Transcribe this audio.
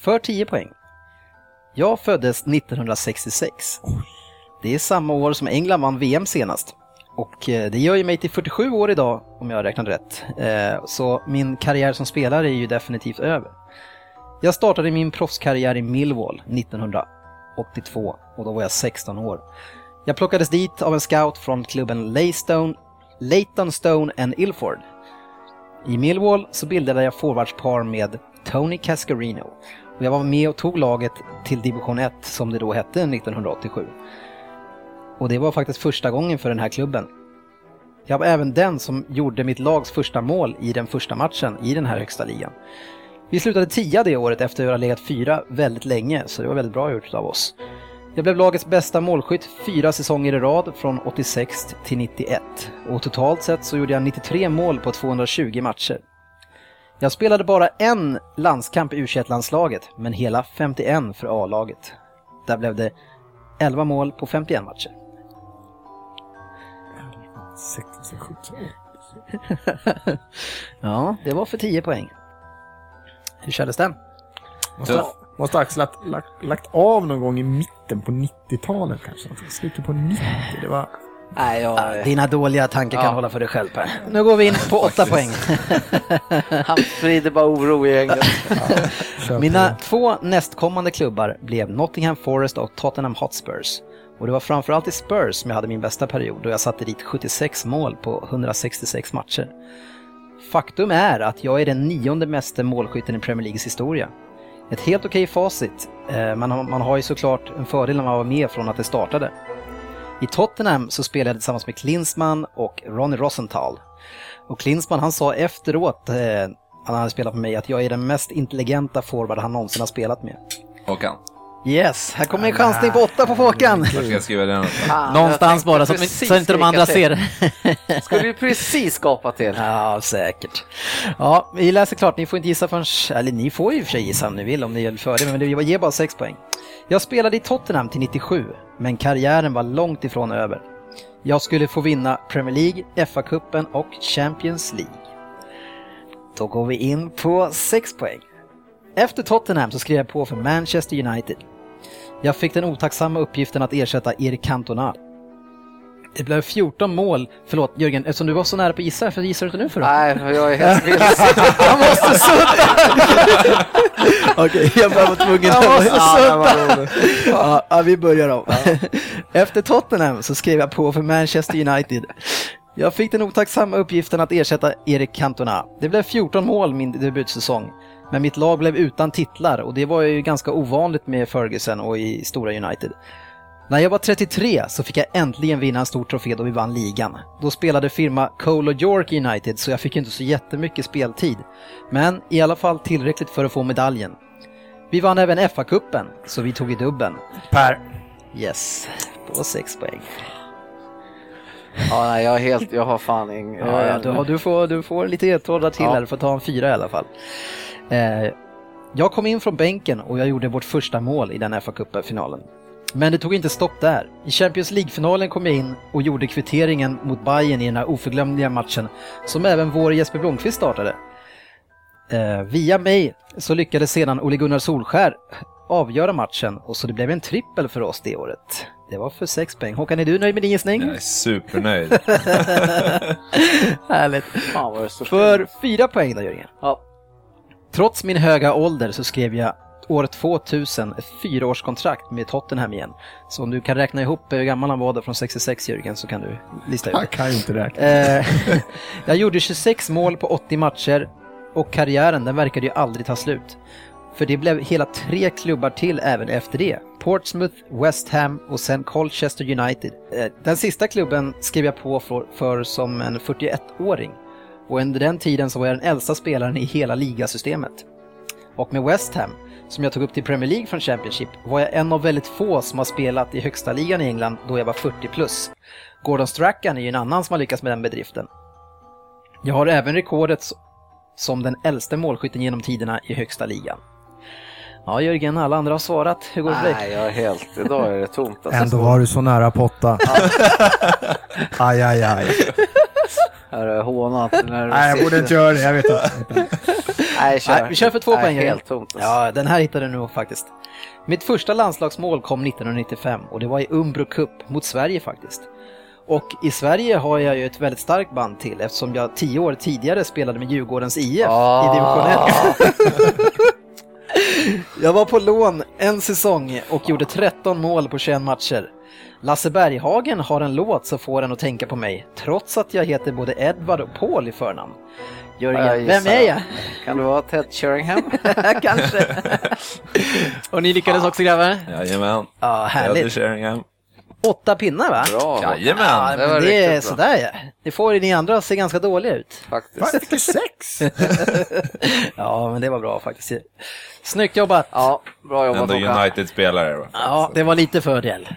För 10 poäng. Jag föddes 1966. Det är samma år som England vann VM senast. Och eh, det gör ju mig till 47 år idag, om jag räknade rätt. Eh, så min karriär som spelare är ju definitivt över. Jag startade min proffskarriär i Millwall 1982 och då var jag 16 år. Jag plockades dit av en scout från klubben Laystone Leighton Stone and Ilford. I Millwall så bildade jag forwardspar med Tony Cascarino och jag var med och tog laget till division 1 som det då hette 1987. Och det var faktiskt första gången för den här klubben. Jag var även den som gjorde mitt lags första mål i den första matchen i den här högsta ligan. Vi slutade tia det året efter att ha legat fyra väldigt länge, så det var väldigt bra gjort av oss. Jag blev lagets bästa målskytt fyra säsonger i rad från 86 till 91 och totalt sett så gjorde jag 93 mål på 220 matcher. Jag spelade bara en landskamp i u landslaget men hela 51 för A-laget. Där blev det 11 mål på 51 matcher. 16, 17 Ja, det var för 10 poäng. Hur kändes den? Måste, måste Axel lagt, lagt, lagt av någon gång i mitten på 90-talet kanske? Slutet på 90. Det var... Nej, jag... Dina dåliga tankar kan Ja. hålla för dig själv Per. Nu går vi in på 8 poäng. Han sprider bara oro i gänget. Köper Mina två nästkommande klubbar blev Nottingham Forest och Tottenham Hotspurs. Och det var framförallt i Spurs som jag hade min bästa period och jag satte dit 76 mål på 166 matcher. Faktum är att jag är den nionde meste målskytten i Premier Leagues historia. Ett helt okej facit, eh, men man man har ju såklart en fördel när man var med från att det startade. I Tottenham så spelade jag tillsammans med Klinsmann och Ronny Rosenthal. Och Klinsmann han sa efteråt, eh, han hade spelat med mig, att jag är den mest intelligenta forward han någonsin har spelat med. Håkan, Yes, här kommer en chansning på åtta på Håkan. var ska jag skriva den? Fan, Någonstans bara så så inte de andra till. ser. Skulle ju precis skapa till. Ja, säkert. Ja, vi läser klart. Ni får inte gissa förrän... Eller ni får ju för sig gissa om ni vill, om ni är för det, men det ger bara 6 poäng. Jag spelade i Tottenham till 97, men karriären var långt ifrån över. Jag skulle få vinna Premier League, FA-cupen och Champions League. Då går vi in på 6 poäng. Efter Tottenham så skrev jag på för Manchester United. Jag fick den otacksamma uppgiften att ersätta Erik Cantona. Det blev 14 mål, förlåt Jörgen, eftersom du var så nära på att gissa, varför gissar du inte nu för då? Nej, jag är helt vilse. Han måste sudda! Okej, jag bara var tvungen Jag måste att... Ja, ja, vi börjar om. Efter Tottenham så skrev jag på för Manchester United. Jag fick den otacksamma uppgiften att ersätta Erik Cantona. Det blev 14 mål min debutsäsong. Men mitt lag blev utan titlar och det var ju ganska ovanligt med Ferguson och i stora United. När jag var 33 så fick jag äntligen vinna en stor trofé då vi vann ligan. Då spelade firma Cole och York United så jag fick inte så jättemycket speltid. Men i alla fall tillräckligt för att få medaljen. Vi vann även FA-cupen, så vi tog i dubben. Per. Yes, på 6 poäng. Ja, nej, jag är helt, jag har fan ingen... Ja, ja, du, du, får, du får lite ledtrådar till Ja. här, du får ta en fyra i alla fall. Eh, jag kom in från bänken och jag gjorde vårt första mål i den fa Cup-finalen. Men det tog inte stopp där. I Champions League-finalen kom jag in och gjorde kvitteringen mot Bayern i den här oförglömliga matchen som även vår Jesper Blomqvist startade. Eh, via mig så lyckades sedan Ole Gunnar Solskär avgöra matchen och så det blev en trippel för oss det året. Det var för sex poäng. Håkan, är du nöjd med din gissning? Jag är supernöjd. Härligt. Fan vad det står För fyra poäng då Jörgen. Ja. Trots min höga ålder så skrev jag år 2000 ett fyraårskontrakt med Tottenham igen. Så om du kan räkna ihop hur gammal han var då från 66 Jörgen så kan du lista ut Han kan ju inte räkna. Eh, jag gjorde 26 mål på 80 matcher och karriären den verkade ju aldrig ta slut. För det blev hela tre klubbar till även efter det. Portsmouth, West Ham och sen Colchester United. Eh, den sista klubben skrev jag på för, för som en 41-åring. Och under den tiden så var jag den äldsta spelaren i hela ligasystemet. Och med West Ham, som jag tog upp till Premier League från Championship, var jag en av väldigt få som har spelat i högsta ligan i England då jag var 40 plus. Gordon Strachan är ju en annan som har lyckats med den bedriften. Jag har även rekordet som den äldste målskytten genom tiderna i högsta ligan. Ja Jörgen, alla andra har svarat. Hur går det för dig? Nej, jag är helt... Idag är det tomt. Alltså, Ändå var du så nära potta. aj, aj, aj. Här är hånat. När du Nej, jag borde inte göra det. Jag vet inte. Nej, kör. Nej, vi kör för två Nej, poäng. Helt tomt. Alltså. Ja, den här hittade du nog faktiskt. Mitt första landslagsmål kom 1995 och det var i Umbro Cup mot Sverige faktiskt. Och i Sverige har jag ju ett väldigt starkt band till eftersom jag tio år tidigare spelade med Djurgårdens IF Ah. i division 1. jag var på lån en säsong och gjorde 13 mål på 21 matcher. Lasse Berghagen har en låt som får en att tänka på mig, trots att jag heter både Edvard och Paul i förnamn. Jörgen, Jag vem är jag? Kan det vara Ted Sheringham? Kanske. och ni lyckades också grabbar? Jajamän. Ja, härligt. Sheringham. Åtta pinnar va? Bra. Jajamän. Ja, det men det är sådär ja. Det får ni andra se ganska dåliga ut. Faktiskt. Jag fick ju sex! Ja, men det var bra faktiskt. Snyggt jobbat! Ja, bra jobbat Ändå. United-spelare? Ja, det var lite fördel.